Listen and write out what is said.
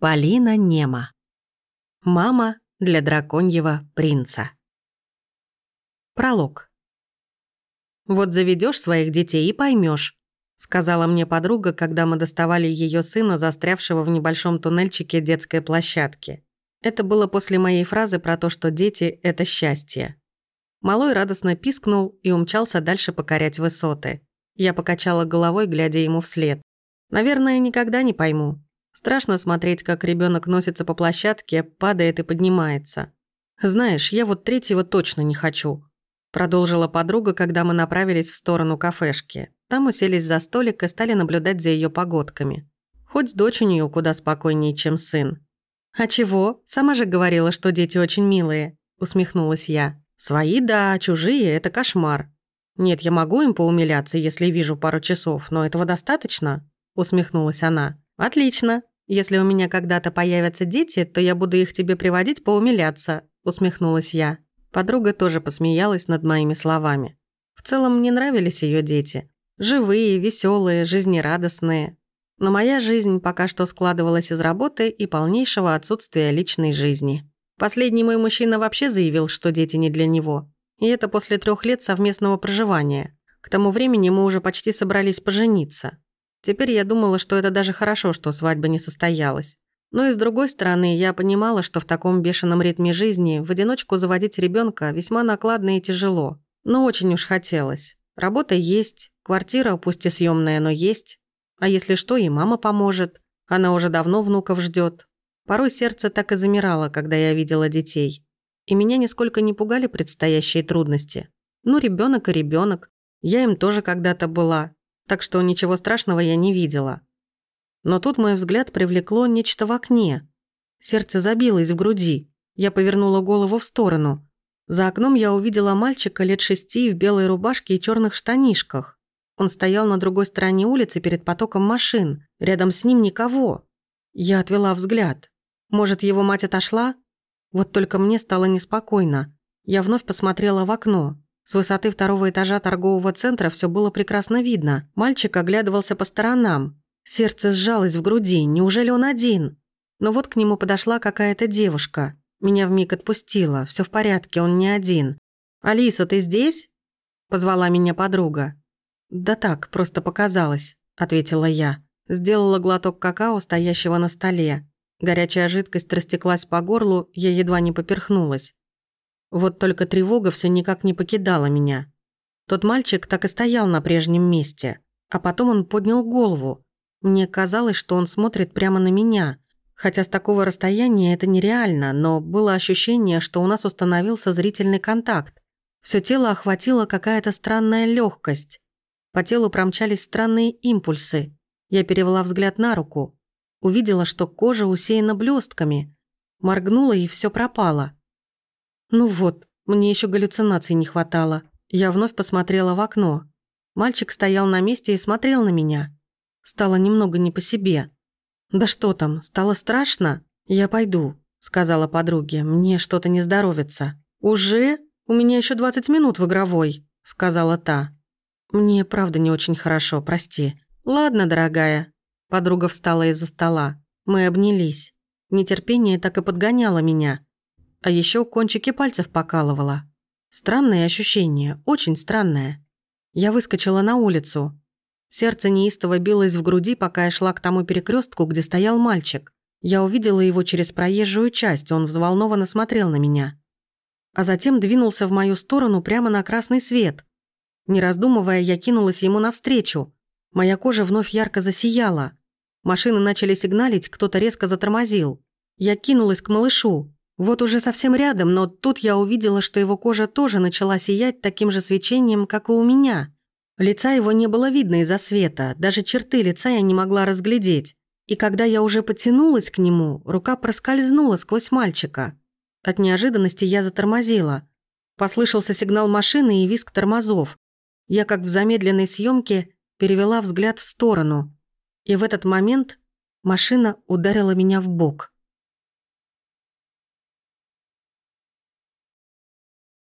Полина Нема. Мама для драконьего принца. Пролог. «Вот заведешь своих детей и поймешь, сказала мне подруга, когда мы доставали ее сына, застрявшего в небольшом туннельчике детской площадки. Это было после моей фразы про то, что дети — это счастье. Малой радостно пискнул и умчался дальше покорять высоты. Я покачала головой, глядя ему вслед. Наверное, никогда не пойму, Страшно смотреть, как ребенок носится по площадке, падает и поднимается. «Знаешь, я вот третьего точно не хочу», продолжила подруга, когда мы направились в сторону кафешки. Там уселись за столик и стали наблюдать за ее погодками. Хоть дочь у нее куда спокойнее, чем сын. «А чего? Сама же говорила, что дети очень милые», усмехнулась я. «Свои, да, чужие – это кошмар. Нет, я могу им поумиляться, если вижу пару часов, но этого достаточно?» усмехнулась она. «Отлично. Если у меня когда-то появятся дети, то я буду их тебе приводить поумиляться», усмехнулась я. Подруга тоже посмеялась над моими словами. В целом мне нравились ее дети. Живые, веселые, жизнерадостные. Но моя жизнь пока что складывалась из работы и полнейшего отсутствия личной жизни. Последний мой мужчина вообще заявил, что дети не для него. И это после трех лет совместного проживания. К тому времени мы уже почти собрались пожениться. Теперь я думала, что это даже хорошо, что свадьба не состоялась. Но и с другой стороны, я понимала, что в таком бешеном ритме жизни в одиночку заводить ребенка весьма накладно и тяжело. Но очень уж хотелось. Работа есть, квартира, пусть и съемная, но есть. А если что, и мама поможет. Она уже давно внуков ждет. Порой сердце так и замирало, когда я видела детей. И меня нисколько не пугали предстоящие трудности. Ну, ребенок и ребенок. Я им тоже когда-то была так что ничего страшного я не видела. Но тут мой взгляд привлекло нечто в окне. Сердце забилось в груди. Я повернула голову в сторону. За окном я увидела мальчика лет шести в белой рубашке и черных штанишках. Он стоял на другой стороне улицы перед потоком машин. Рядом с ним никого. Я отвела взгляд. Может, его мать отошла? Вот только мне стало неспокойно. Я вновь посмотрела в окно. С высоты второго этажа торгового центра все было прекрасно видно. Мальчик оглядывался по сторонам. Сердце сжалось в груди. Неужели он один? Но вот к нему подошла какая-то девушка. Меня вмиг отпустила. Все в порядке, он не один. «Алиса, ты здесь?» Позвала меня подруга. «Да так, просто показалось», — ответила я. Сделала глоток какао, стоящего на столе. Горячая жидкость растеклась по горлу, я едва не поперхнулась. Вот только тревога все никак не покидала меня. Тот мальчик так и стоял на прежнем месте, а потом он поднял голову. Мне казалось, что он смотрит прямо на меня, хотя с такого расстояния это нереально, но было ощущение, что у нас установился зрительный контакт. Все тело охватило какая-то странная легкость. По телу промчались странные импульсы. Я перевела взгляд на руку. Увидела, что кожа усеяна блестками. Моргнула, и все пропало. Ну вот, мне еще галлюцинаций не хватало. Я вновь посмотрела в окно. Мальчик стоял на месте и смотрел на меня. Стало немного не по себе. «Да что там, стало страшно? Я пойду», — сказала подруге. «Мне что-то не здоровится». «Уже? У меня еще 20 минут в игровой», — сказала та. «Мне правда не очень хорошо, прости». «Ладно, дорогая». Подруга встала из-за стола. Мы обнялись. Нетерпение так и подгоняло меня. А еще кончики пальцев покалывало. Странное ощущение, очень странное. Я выскочила на улицу. Сердце неистово билось в груди, пока я шла к тому перекрестку, где стоял мальчик. Я увидела его через проезжую часть, он взволнованно смотрел на меня. А затем двинулся в мою сторону прямо на красный свет. Не раздумывая, я кинулась ему навстречу. Моя кожа вновь ярко засияла. Машины начали сигналить, кто-то резко затормозил. Я кинулась к малышу. Вот уже совсем рядом, но тут я увидела, что его кожа тоже начала сиять таким же свечением, как и у меня. Лица его не было видно из-за света, даже черты лица я не могла разглядеть. И когда я уже потянулась к нему, рука проскользнула сквозь мальчика. От неожиданности я затормозила. Послышался сигнал машины и визг тормозов. Я, как в замедленной съемке, перевела взгляд в сторону. И в этот момент машина ударила меня в бок.